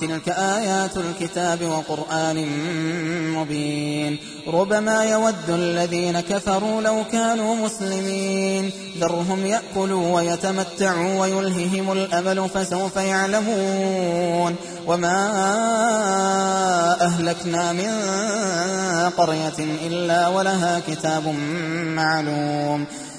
تلك آيات الكتاب وقرآن مبين. ربما يود الذين كفروا لو كانوا مسلمين. ذرهم يأكلوا ويتمتعوا ويلههم الأمل فسوف يعلمون. وما أهلكنا من قرية إلا ولها كتاب معلوم.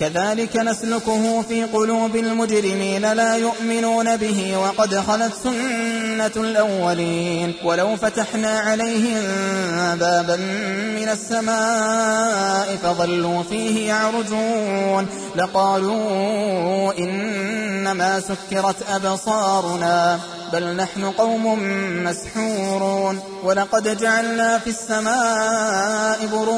كذلك نسلكه في قلوب المجرمين لا يؤمنون به وقد خلت سنة الأولين. ولو فتحنا عليهم بابا من السماء فظلوا فيه يعرجون. لقالوا إنما سكرت أبصارنا بل نحن قوم مسحورون. ولقد جعلنا في السماء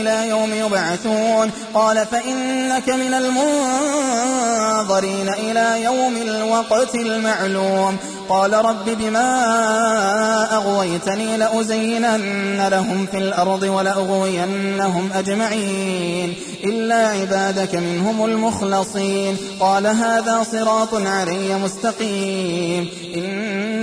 إلى يوم يبعثون. قال فإنك من المنظرين إلى يوم الوقت المعلوم. قال رب بما أغويتني لأزينن لهم في الأرض ولأغوينهم أجمعين. إلا عبادك منهم المخلصين. قال هذا صراط علي مستقيم. إن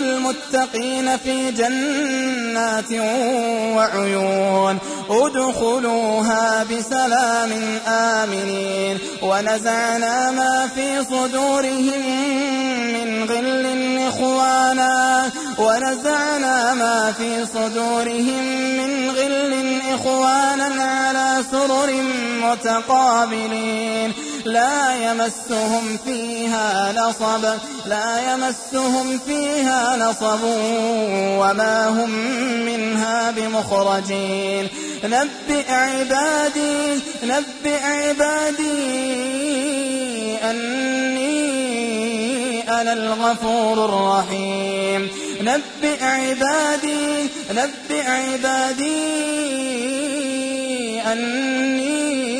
المتقين في جنات وعيون. ادخلوها بسلام آمنين. ونزعنا ما في صدورهم من غل إخوانا. ونزعنا ما في صدورهم من غل إخوانا على سرر متقابلين. لا يمسهم فيها نصب لا يمسهم فيها نصب وما هم منها بمخرجين. نبئ عبادي نبئ عبادي أني أنا الغفور الرحيم. نبئ عبادي نبئ عبادي أني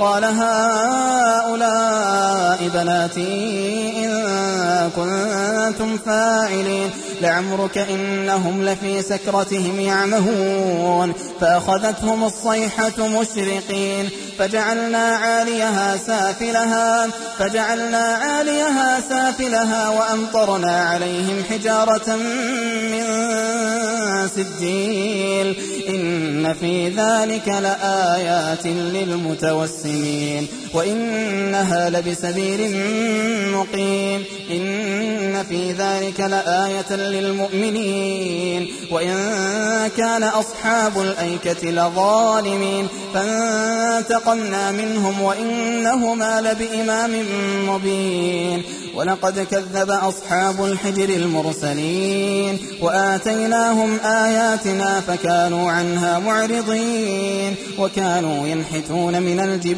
قال هؤلاء بناتي إن كنتم فاعلين لعمرك إنهم لفي سكرتهم يعمهون فأخذتهم الصيحة مشرقين فجعلنا عاليها سافلها فجعلنا عاليها سافلها وأمطرنا عليهم حجارة من سجيل إن في ذلك لآيات للمتوسمين وإنها لبسبيل مقيم. إن في ذلك لآية للمؤمنين. وإن كان أصحاب الأيكة لظالمين. فانتقمنا منهم وإنهما لبإمام مبين. ولقد كذب أصحاب الحجر المرسلين. وآتيناهم آياتنا فكانوا عنها معرضين. وكانوا ينحتون من الجبال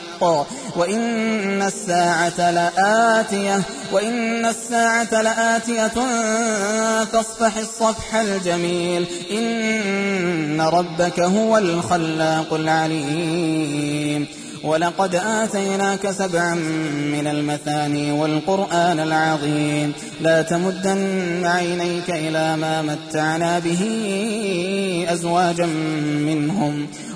وإن الساعة لآتية وإن الساعة لآتية فاصفح الصفح الجميل. إن ربك هو الخلاق العليم. ولقد آتيناك سبعا من المثاني والقرآن العظيم. لا تمدن عينيك إلى ما متعنا به أزواجا منهم.